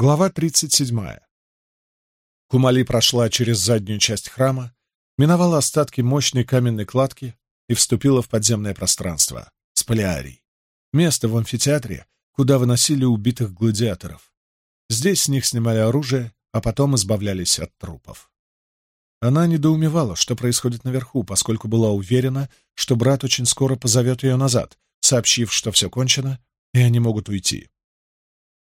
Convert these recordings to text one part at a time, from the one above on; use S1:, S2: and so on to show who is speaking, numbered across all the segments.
S1: Глава 37. Кумали прошла через заднюю часть храма, миновала остатки мощной каменной кладки и вступила в подземное пространство, спалиарий, место в амфитеатре, куда выносили убитых гладиаторов. Здесь с них снимали оружие, а потом избавлялись от трупов. Она недоумевала, что происходит наверху, поскольку была уверена, что брат очень скоро позовет ее назад, сообщив, что все кончено, и они могут уйти.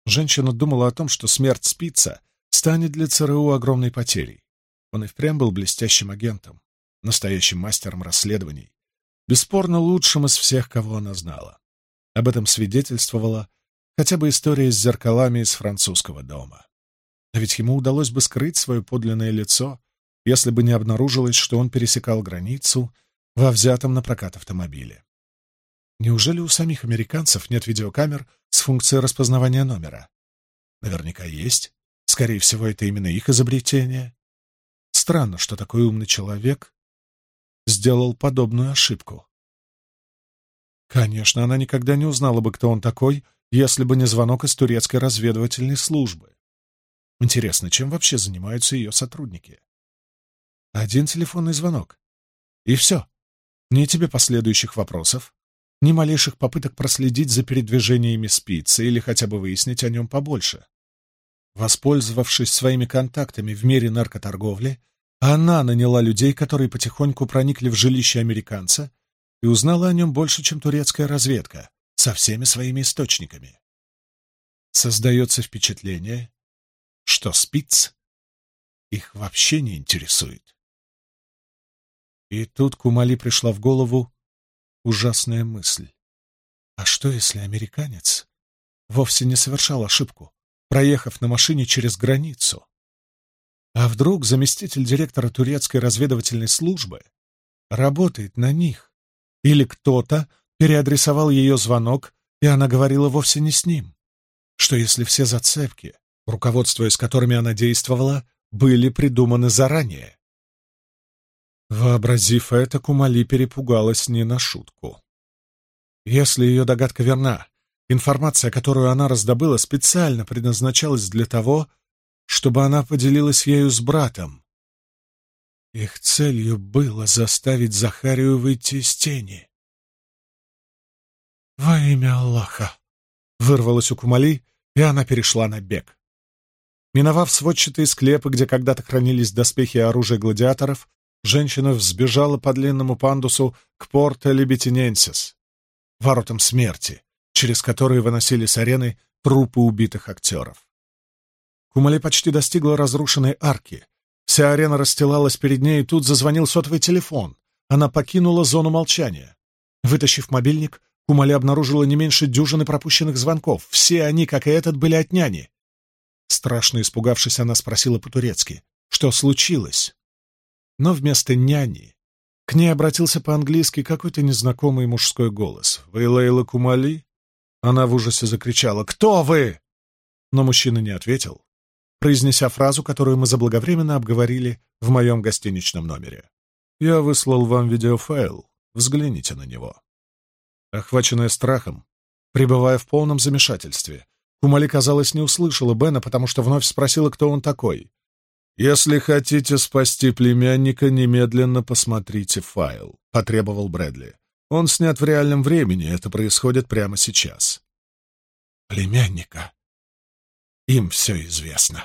S1: Женщина думала о том, что смерть Спица станет для ЦРУ огромной потерей. Он и впрямь был блестящим агентом, настоящим мастером расследований, бесспорно лучшим из всех, кого она знала. Об этом свидетельствовала хотя бы история с зеркалами из французского дома. А ведь ему удалось бы скрыть свое подлинное лицо, если бы не обнаружилось, что он пересекал границу во взятом на прокат автомобиле. Неужели у самих американцев нет видеокамер с функцией распознавания номера? Наверняка есть. Скорее всего, это именно их изобретение. Странно, что такой умный человек сделал подобную ошибку. Конечно, она никогда не узнала бы, кто он такой, если бы не звонок из турецкой разведывательной службы. Интересно, чем вообще занимаются ее сотрудники? Один телефонный звонок. И все. Ни тебе последующих вопросов, ни малейших попыток проследить за передвижениями спицы или хотя бы выяснить о нем побольше. Воспользовавшись своими контактами в мире наркоторговли, она наняла людей, которые потихоньку проникли в жилище американца и узнала о нем больше, чем турецкая разведка, со всеми своими источниками. Создается впечатление, что спиц их вообще не интересует. И тут Кумали пришла в голову ужасная мысль. А что, если американец вовсе не совершал ошибку, проехав на машине через границу? А вдруг заместитель директора турецкой разведывательной службы работает на них? Или кто-то переадресовал ее звонок, и она говорила вовсе не с ним? Что если все зацепки, руководствуясь которыми она действовала, были придуманы заранее? Вообразив это, Кумали перепугалась не на шутку. Если ее догадка верна, информация, которую она раздобыла, специально предназначалась для того, чтобы она поделилась ею с братом. Их целью было заставить Захарию выйти из тени. «Во имя Аллаха!» — вырвалась у Кумали, и она перешла на бег. Миновав сводчатые склепы, где когда-то хранились доспехи и оружие гладиаторов, женщина взбежала по длинному пандусу к порто Либетиненсис, воротам смерти, через которые выносили с арены трупы убитых актеров. Кумали почти достигла разрушенной арки. Вся арена расстилалась перед ней, и тут зазвонил сотовый телефон. Она покинула зону молчания. Вытащив мобильник, Кумали обнаружила не меньше дюжины пропущенных звонков. Все они, как и этот, были от няни. Страшно испугавшись, она спросила по-турецки, что случилось но вместо «няни» к ней обратился по-английски какой-то незнакомый мужской голос. «Вы Лейла Кумали?» Она в ужасе закричала «Кто вы?» Но мужчина не ответил, произнеся фразу, которую мы заблаговременно обговорили в моем гостиничном номере. «Я выслал вам видеофайл. Взгляните на него». Охваченная страхом, пребывая в полном замешательстве, Кумали, казалось, не услышала Бена, потому что вновь спросила, кто он такой. «Если хотите спасти племянника, немедленно посмотрите файл», — потребовал Брэдли. «Он снят в реальном времени, это происходит прямо сейчас». «Племянника? Им все известно».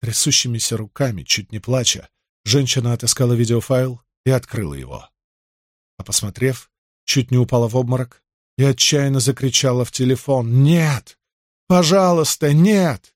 S1: Трясущимися руками, чуть не плача, женщина отыскала видеофайл и открыла его. А посмотрев, чуть не упала в обморок и отчаянно закричала в телефон «Нет! Пожалуйста, нет!»